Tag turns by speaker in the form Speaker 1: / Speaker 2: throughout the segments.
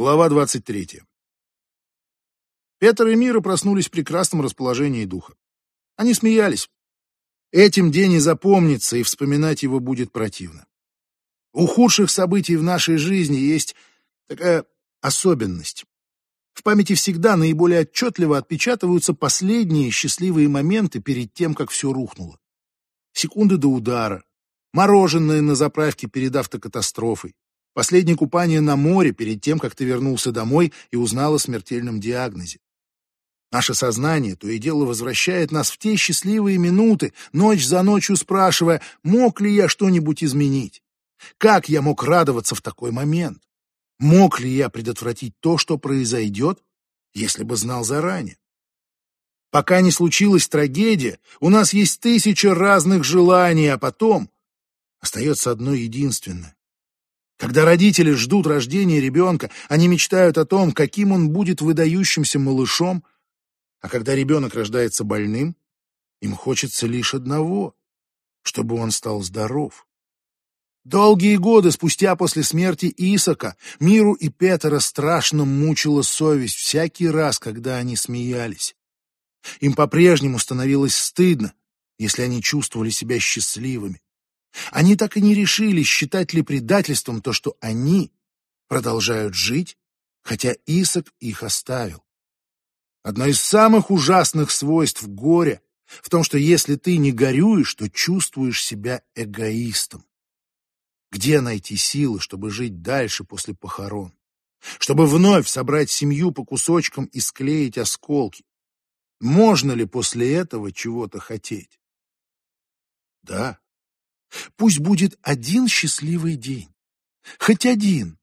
Speaker 1: Глава 23. Петр и Мира проснулись в прекрасном расположении духа. Они смеялись. Этим день и запомнится, и вспоминать его будет противно. У худших событий в нашей жизни есть такая особенность. В памяти всегда наиболее отчетливо отпечатываются последние счастливые моменты перед тем, как все рухнуло. Секунды до удара, мороженое на заправке перед автокатастрофой, Последнее купание на море перед тем, как ты вернулся домой и узнал о смертельном диагнозе. Наше сознание то и дело возвращает нас в те счастливые минуты, ночь за ночью спрашивая, мог ли я что-нибудь изменить? Как я мог радоваться в такой момент? Мог ли я предотвратить то, что произойдет, если бы знал заранее? Пока не случилась трагедия, у нас есть тысяча разных желаний, а потом остается одно единственное когда родители ждут рождения ребенка, они мечтают о том, каким он будет выдающимся малышом, а когда ребенок рождается больным, им хочется лишь одного — чтобы он стал здоров. Долгие годы спустя после смерти Исака Миру и Петера страшно мучила совесть всякий раз, когда они смеялись. Им по-прежнему становилось стыдно, если они чувствовали себя счастливыми. Они так и не решили, считать ли предательством то, что они продолжают жить, хотя Исак их оставил. Одно из самых ужасных свойств горя в том, что если ты не горюешь, то чувствуешь себя эгоистом. Где найти силы, чтобы жить дальше после похорон? Чтобы вновь собрать семью по кусочкам и склеить осколки? Можно ли после этого чего-то хотеть? Да, Пусть будет один счастливый день. Хоть один.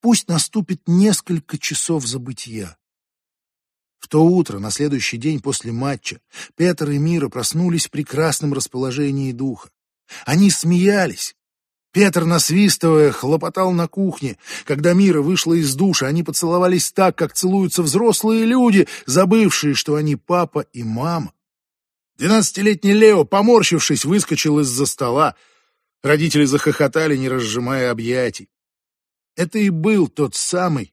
Speaker 1: Пусть наступит несколько часов забытия. В то утро, на следующий день после матча, Петр и Мира проснулись в прекрасном расположении духа. Они смеялись. Петр, насвистывая, хлопотал на кухне. Когда Мира вышла из душа, они поцеловались так, как целуются взрослые люди, забывшие, что они папа и мама. Двенадцатилетний Лео, поморщившись, выскочил из-за стола. Родители захохотали, не разжимая объятий. Это и был тот самый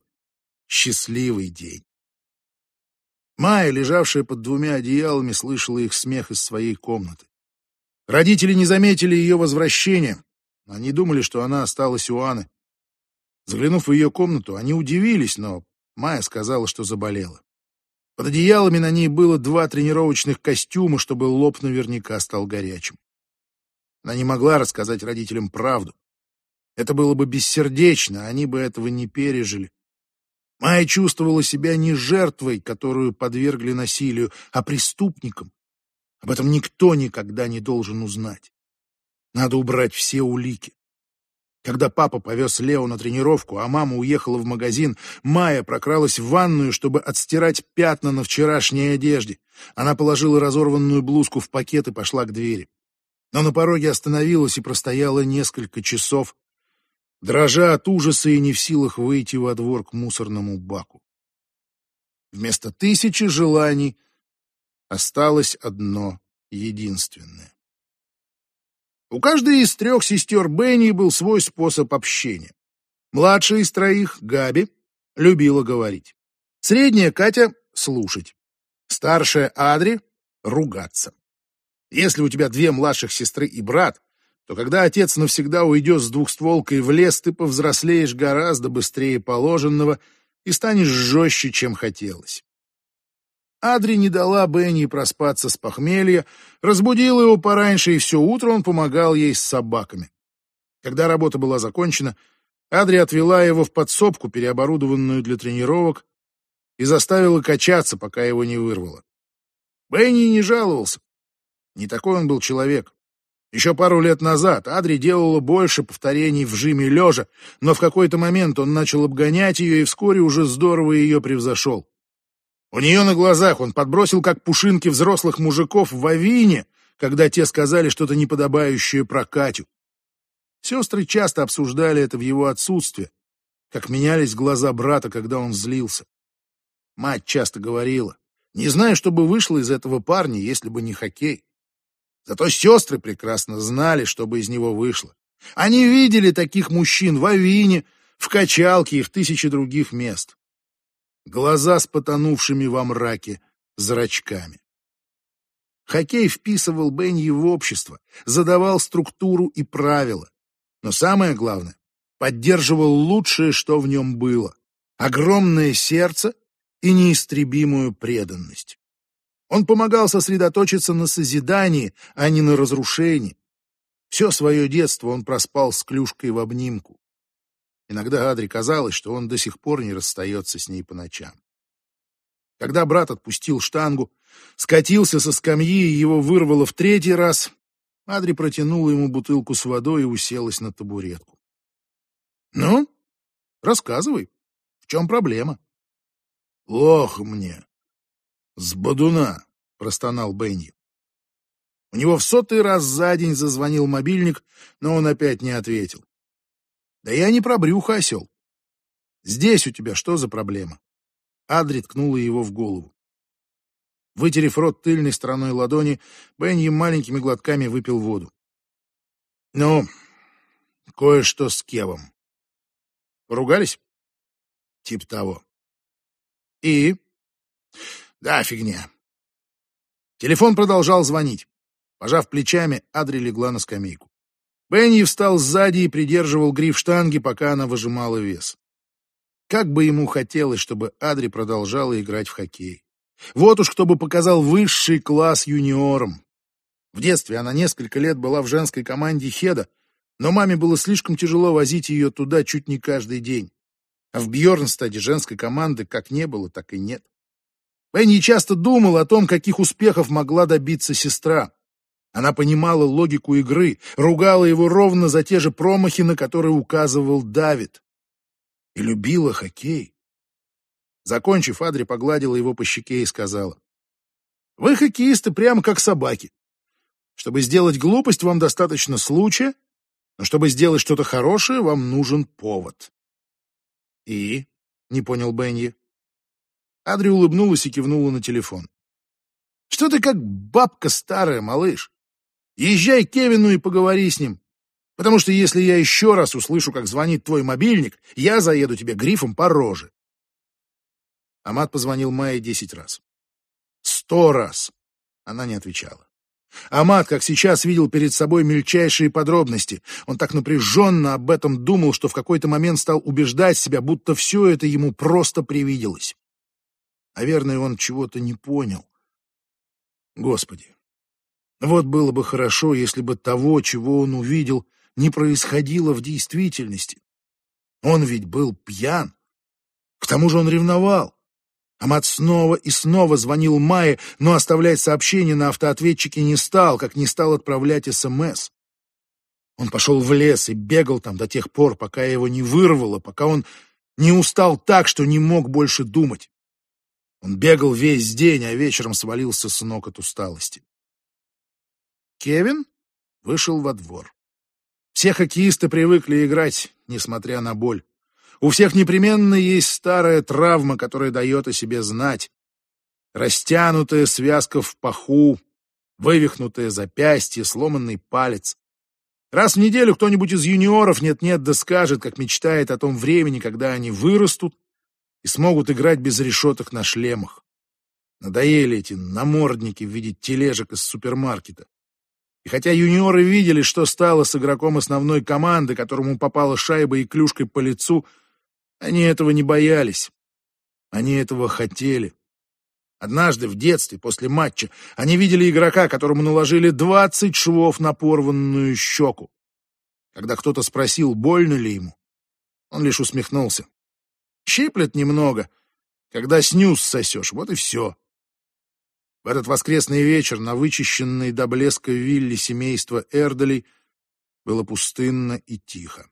Speaker 1: счастливый день. Майя, лежавшая под двумя одеялами, слышала их смех из своей комнаты. Родители не заметили ее возвращения. Они думали, что она осталась у Анны. Заглянув в ее комнату, они удивились, но Майя сказала, что заболела. Под одеялами на ней было два тренировочных костюма, чтобы лоб наверняка стал горячим. Она не могла рассказать родителям правду. Это было бы бессердечно, они бы этого не пережили. Майя чувствовала себя не жертвой, которую подвергли насилию, а преступником. Об этом никто никогда не должен узнать. Надо убрать все улики. Когда папа повез Лео на тренировку, а мама уехала в магазин, Майя прокралась в ванную, чтобы отстирать пятна на вчерашней одежде. Она положила разорванную блузку в пакет и пошла к двери. Но на пороге остановилась и простояла несколько часов, дрожа от ужаса и не в силах выйти во двор к мусорному баку. Вместо тысячи желаний осталось одно единственное. У каждой из трех сестер Бенни был свой способ общения. Младшая из троих, Габи, любила говорить. Средняя Катя — слушать. Старшая Адри — ругаться. Если у тебя две младших сестры и брат, то когда отец навсегда уйдет с двухстволкой в лес, ты повзрослеешь гораздо быстрее положенного и станешь жестче, чем хотелось. Адри не дала Бенни проспаться с похмелья, разбудила его пораньше, и все утро он помогал ей с собаками. Когда работа была закончена, Адри отвела его в подсобку, переоборудованную для тренировок, и заставила качаться, пока его не вырвало. Бенни не жаловался. Не такой он был человек. Еще пару лет назад Адри делала больше повторений в жиме лежа, но в какой-то момент он начал обгонять ее и вскоре уже здорово ее превзошел. У нее на глазах он подбросил как пушинки взрослых мужиков в авине, когда те сказали что-то неподобающее про Катю. Сестры часто обсуждали это в его отсутствие, как менялись глаза брата, когда он злился. Мать часто говорила, не знаю, что бы вышло из этого парня, если бы не хоккей. Зато сестры прекрасно знали, что бы из него вышло. Они видели таких мужчин в Авине, в качалке и в тысячи других мест. Глаза с потонувшими во мраке зрачками. Хоккей вписывал Бенни в общество, задавал структуру и правила. Но самое главное, поддерживал лучшее, что в нем было — огромное сердце и неистребимую преданность. Он помогал сосредоточиться на созидании, а не на разрушении. Все свое детство он проспал с клюшкой в обнимку. Иногда Адри казалось, что он до сих пор не расстается с ней по ночам. Когда брат отпустил штангу, скатился со скамьи и его вырвало в третий раз, Адри протянула ему бутылку с водой и уселась на табуретку. «Ну, рассказывай, в чем проблема?» «Плохо мне. С бодуна», — простонал Бенни. У него в сотый раз за день зазвонил мобильник, но он опять не ответил. «Да я не про брюхо, осел. Здесь у тебя что за проблема?» Адри ткнула его в голову. Вытерев рот тыльной стороной ладони, Бенни маленькими глотками выпил воду. «Ну, кое-что с Кевом. Поругались?» «Тип того». «И?» «Да, фигня». Телефон продолжал звонить. Пожав плечами, Адри легла на скамейку. Бенни встал сзади и придерживал гриф штанги, пока она выжимала вес. Как бы ему хотелось, чтобы Адри продолжала играть в хоккей. Вот уж кто бы показал высший класс юниорам. В детстве она несколько лет была в женской команде Хеда, но маме было слишком тяжело возить ее туда чуть не каждый день. А в Бьернстаде женской команды как не было, так и нет. Бенни часто думал о том, каких успехов могла добиться сестра. Она понимала логику игры, ругала его ровно за те же промахи, на которые указывал Давид. И любила хоккей. Закончив, Адри погладила его по щеке и сказала. «Вы хоккеисты прямо как собаки. Чтобы сделать глупость, вам достаточно случая, но чтобы сделать что-то хорошее, вам нужен повод». «И?» — не понял Бенни. Адри улыбнулась и кивнула на телефон. «Что ты как бабка старая, малыш? Езжай к Кевину и поговори с ним. Потому что если я еще раз услышу, как звонит твой мобильник, я заеду тебе грифом по роже. Амат позвонил Майе десять раз. Сто раз. Она не отвечала. Амат, как сейчас, видел перед собой мельчайшие подробности. Он так напряженно об этом думал, что в какой-то момент стал убеждать себя, будто все это ему просто привиделось. Наверное, он чего-то не понял. Господи, вот было бы хорошо, если бы того, чего он увидел, не происходило в действительности. Он ведь был пьян. К тому же он ревновал. Амат снова и снова звонил Майе, но оставлять сообщение на автоответчике не стал, как не стал отправлять СМС. Он пошел в лес и бегал там до тех пор, пока его не вырвало, пока он не устал так, что не мог больше думать. Он бегал весь день, а вечером свалился с ног от усталости. Кевин вышел во двор. Все хоккеисты привыкли играть, несмотря на боль. У всех непременно есть старая травма, которая дает о себе знать. Растянутая связка в паху, вывихнутое запястье, сломанный палец. Раз в неделю кто-нибудь из юниоров нет-нет да скажет, как мечтает о том времени, когда они вырастут и смогут играть без решеток на шлемах. Надоели эти намордники в виде тележек из супермаркета. И хотя юниоры видели, что стало с игроком основной команды, которому попала шайба и клюшкой по лицу, они этого не боялись. Они этого хотели. Однажды в детстве, после матча, они видели игрока, которому наложили двадцать швов на порванную щеку. Когда кто-то спросил, больно ли ему, он лишь усмехнулся. Щиплет немного, когда снюс сосешь, вот и все. В этот воскресный вечер на вычищенной до блеска вилле семейства Эрдолей было пустынно и тихо.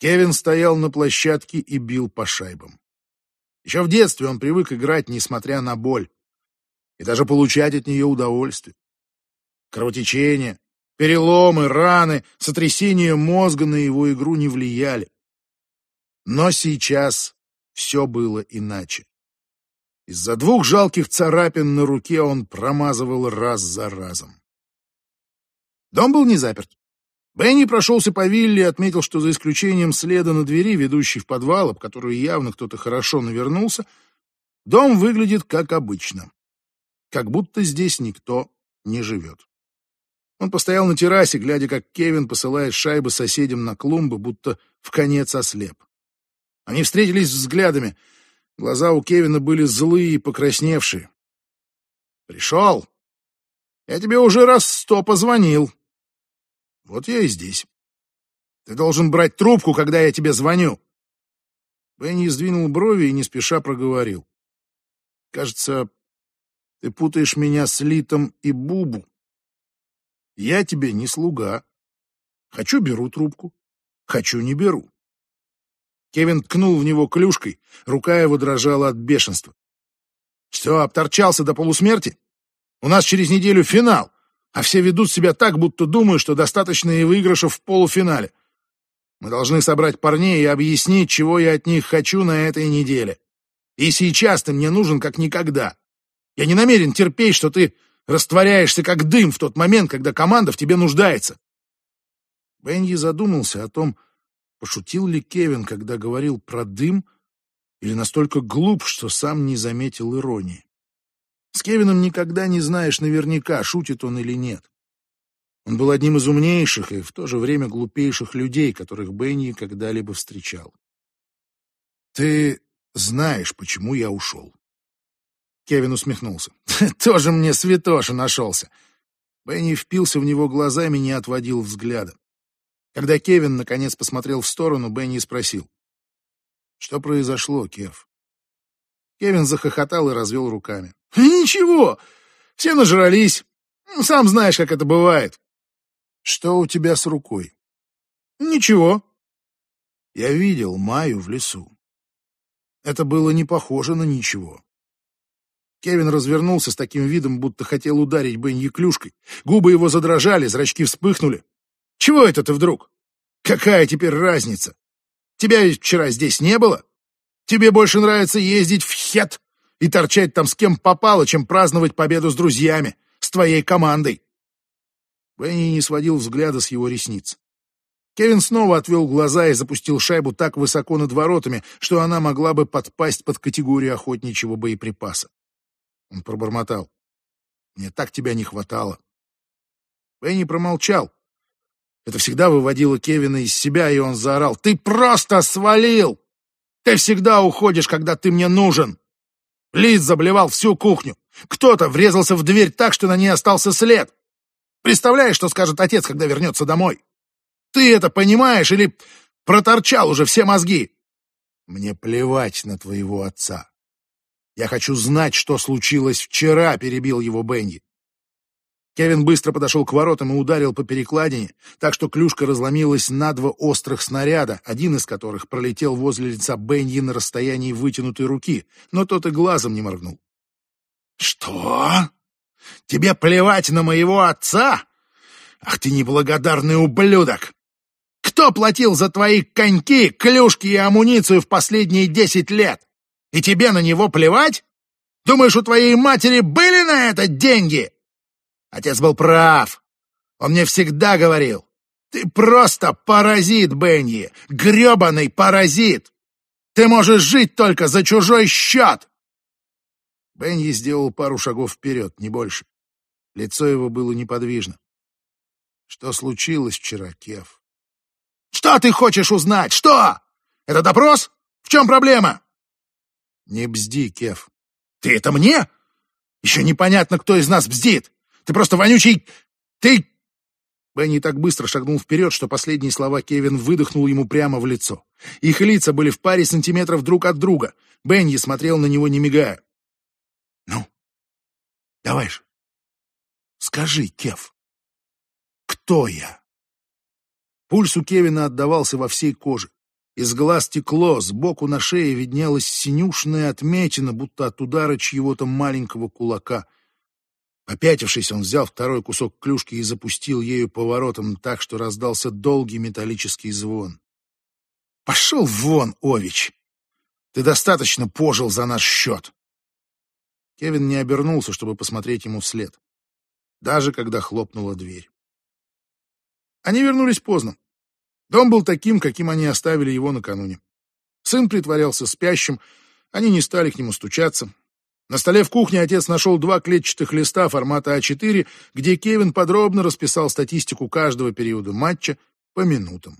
Speaker 1: Кевин стоял на площадке и бил по шайбам. Еще в детстве он привык играть, несмотря на боль, и даже получать от нее удовольствие. Кровотечение, переломы, раны, сотрясение мозга на его игру не влияли. Но сейчас все было иначе. Из-за двух жалких царапин на руке он промазывал раз за разом. Дом был не заперт. Бенни прошелся по вилле и отметил, что за исключением следа на двери, ведущей в подвал, об которую явно кто-то хорошо навернулся, дом выглядит как обычно. Как будто здесь никто не живет. Он постоял на террасе, глядя, как Кевин посылает шайбы соседям на клумбы, будто в конец ослеп. Они встретились взглядами. Глаза у Кевина были злые и покрасневшие. «Пришел? Я тебе уже раз сто позвонил. Вот я и здесь. Ты должен брать трубку, когда я тебе звоню. Бенни сдвинул брови и не спеша проговорил. Кажется, ты путаешь меня с Литом и Бубу. Я тебе не слуга. Хочу — беру трубку. Хочу — не беру. Кевин ткнул в него клюшкой, рука его дрожала от бешенства. Что, обторчался до полусмерти? У нас через неделю финал а все ведут себя так, будто думают, что достаточно и выигрышев в полуфинале. Мы должны собрать парней и объяснить, чего я от них хочу на этой неделе. И сейчас ты мне нужен как никогда. Я не намерен терпеть, что ты растворяешься как дым в тот момент, когда команда в тебе нуждается. Бенни задумался о том, пошутил ли Кевин, когда говорил про дым, или настолько глуп, что сам не заметил иронии. С Кевином никогда не знаешь наверняка, шутит он или нет. Он был одним из умнейших и в то же время глупейших людей, которых Бенни когда-либо встречал. «Ты знаешь, почему я ушел?» Кевин усмехнулся. «Тоже мне святоша нашелся!» Бенни впился в него глазами не отводил взгляда. Когда Кевин наконец посмотрел в сторону, Бенни спросил. «Что произошло, Кев?» Кевин захохотал и развел руками. Ничего, все нажрались. Ну, сам знаешь, как это бывает. Что у тебя с рукой? Ничего. Я видел Маю в лесу. Это было не похоже на ничего. Кевин развернулся с таким видом, будто хотел ударить Бенни клюшкой. Губы его задрожали, зрачки вспыхнули. «Чего это ты вдруг? Какая теперь разница? Тебя ведь вчера здесь не было? Тебе больше нравится ездить в Хет и торчать там с кем попало, чем праздновать победу с друзьями, с твоей командой. Бенни не сводил взгляда с его ресниц. Кевин снова отвел глаза и запустил шайбу так высоко над воротами, что она могла бы подпасть под категорию охотничьего боеприпаса. Он пробормотал. «Мне так тебя не хватало». Бенни промолчал. Это всегда выводило Кевина из себя, и он заорал. «Ты просто свалил! Ты всегда уходишь, когда ты мне нужен!» Лид заблевал всю кухню. Кто-то врезался в дверь так, что на ней остался след. Представляешь, что скажет отец, когда вернется домой? Ты это понимаешь или проторчал уже все мозги? Мне плевать на твоего отца. Я хочу знать, что случилось вчера, перебил его Бенди. Кевин быстро подошел к воротам и ударил по перекладине, так что клюшка разломилась на два острых снаряда, один из которых пролетел возле лица Бенни на расстоянии вытянутой руки, но тот и глазом не моргнул. «Что? Тебе плевать на моего отца? Ах ты неблагодарный ублюдок! Кто платил за твои коньки, клюшки и амуницию в последние десять лет? И тебе на него плевать? Думаешь, у твоей матери были на это деньги?» Отец был прав. Он мне всегда говорил. Ты просто паразит, Бенни, гребаный паразит. Ты можешь жить только за чужой счет. Бенни сделал пару шагов вперед, не больше. Лицо его было неподвижно. Что случилось вчера, Кев? Что ты хочешь узнать? Что? Это допрос? В чем проблема? Не бзди, Кев. Ты это мне? Еще непонятно, кто из нас бздит. Ты просто вонючий... Ты...» Бенни так быстро шагнул вперед, что последние слова Кевин выдохнул ему прямо в лицо. Их лица были в паре сантиметров друг от друга. Бенни смотрел на него, не мигая. «Ну, давай же, скажи, Кев, кто я?» Пульс у Кевина отдавался во всей коже. Из глаз текло, сбоку на шее виднелась синюшная отметина, будто от удара чьего-то маленького кулака — Попятившись, он взял второй кусок клюшки и запустил ею поворотом так, что раздался долгий металлический звон. «Пошел вон, Ович! Ты достаточно пожил за наш счет!» Кевин не обернулся, чтобы посмотреть ему вслед, даже когда хлопнула дверь. Они вернулись поздно. Дом был таким, каким они оставили его накануне. Сын притворялся спящим, они не стали к нему стучаться. На столе в кухне отец нашел два клетчатых листа формата А4, где Кевин подробно расписал статистику каждого периода матча по минутам.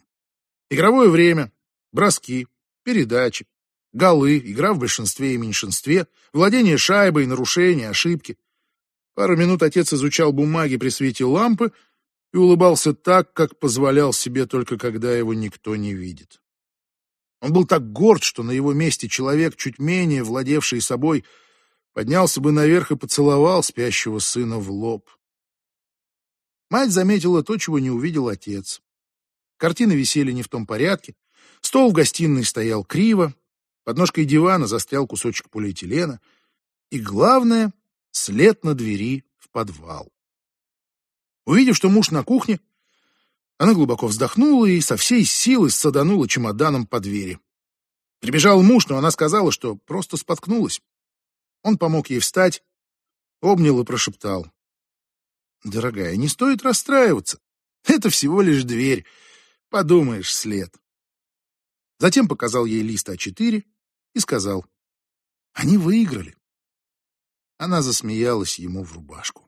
Speaker 1: Игровое время, броски, передачи, голы, игра в большинстве и меньшинстве, владение шайбой, нарушения, ошибки. Пару минут отец изучал бумаги при свете лампы и улыбался так, как позволял себе только когда его никто не видит. Он был так горд, что на его месте человек, чуть менее владевший собой, поднялся бы наверх и поцеловал спящего сына в лоб. Мать заметила то, чего не увидел отец. Картины висели не в том порядке, стол в гостиной стоял криво, под ножкой дивана застрял кусочек полиэтилена, и, главное, след на двери в подвал. Увидев, что муж на кухне, она глубоко вздохнула и со всей силы саданула чемоданом по двери. Прибежал муж, но она сказала, что просто споткнулась. Он помог ей встать, обнял и прошептал. «Дорогая, не стоит расстраиваться. Это всего лишь дверь. Подумаешь, след». Затем показал ей лист А4 и сказал. «Они выиграли». Она засмеялась ему в рубашку.